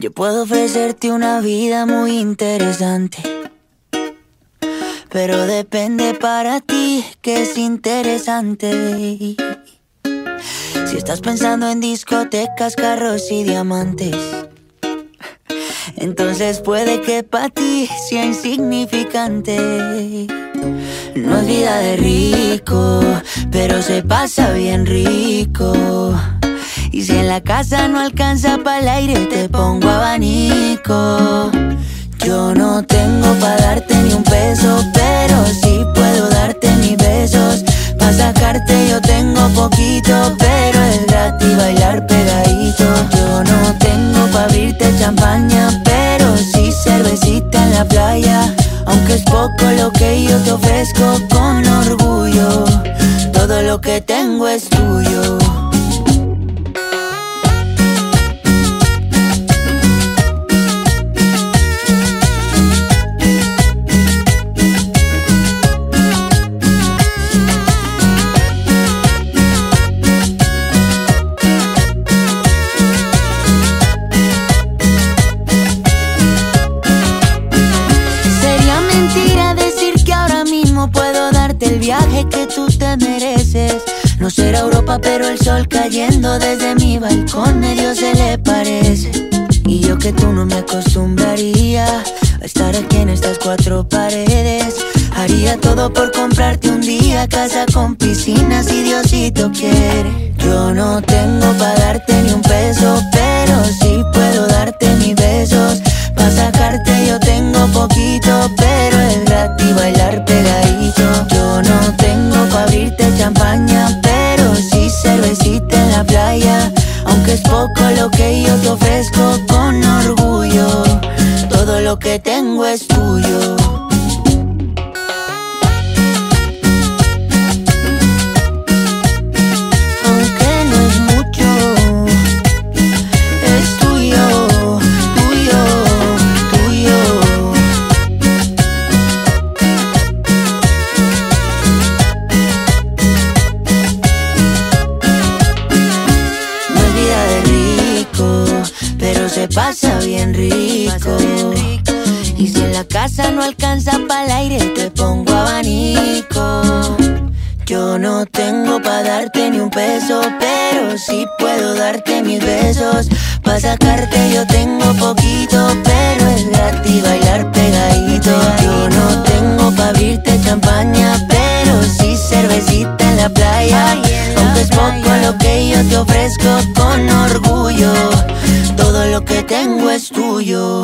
Yo puedo ofrecerte una vida muy interesante. Pero depende para ti que es interesante. Si estás pensando en discotecas, carros y diamantes, entonces puede que para ti sea insignificante. No es vida de rico, pero se pasa bien rico. Y si en la casa no alcanza para el aire, te pongo abanico. Yo no tengo para darte ni un peso, pero sí puedo darte mis besos. Pa' sacarte yo tengo poquito, pero es gratis bailar pegadito. Yo no tengo pa' abrirte champaña, pero sí cervecita en la playa. Aunque es poco lo que yo te ofrezco Europa, pero el sol cayendo desde mi balcón medio se le parece. Y yo que tú no me acostumbraría a estar aquí en estas cuatro paredes. Haría todo por comprarte un día casa con piscina si Diosito quiere. Yo no tengo para darte ni un peso, la playa. Aunque es poco lo que yo te ofrezco con orgullo, todo lo que tengo es tuyo. Pasa bien rico. Y si en la casa no alcanza para el aire, te pongo abanico. Yo no tengo pa' darte ni un peso, pero sí puedo darte mis besos. Pa' sacarte yo tengo poquito, pero es gratis bailar pegadito. Yo no tengo pa' abrirte champaña, pero sí cervecita en la playa. Aunque es poco lo que yo te ofrezco con orgullo, lo que tengo es tuyo.